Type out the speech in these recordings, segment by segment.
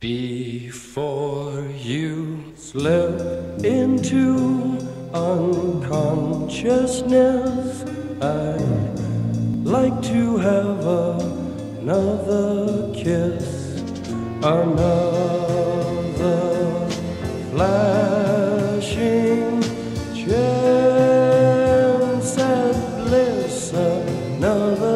Before you slip into unconsciousness, I'd like to have another kiss, another flashing chance at bliss, another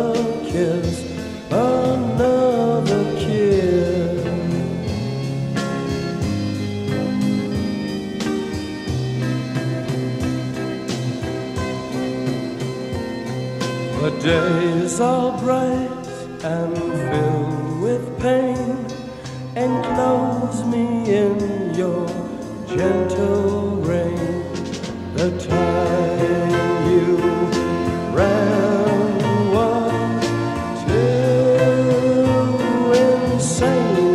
The days are bright and filled with pain. Enclose me in your gentle rain. The time you ran was too insane.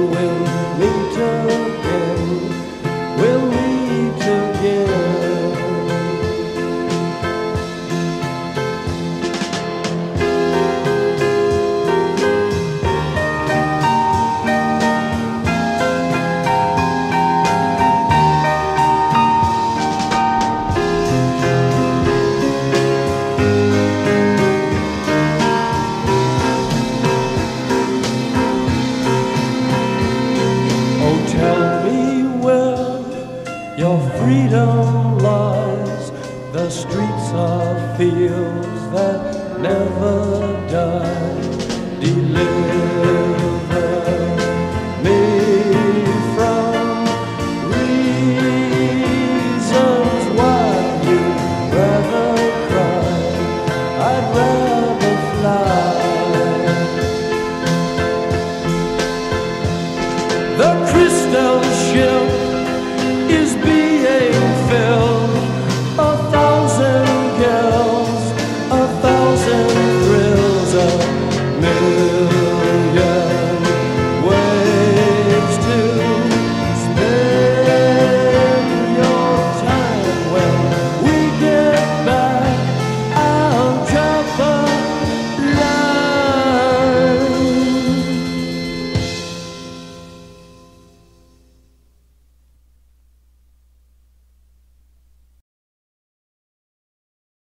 Freedom lies. The streets are fields that never die. Deliver me from reasons why you'd rather cry. I'd rather fly. The crystal ship be